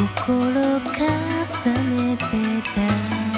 心重ねてた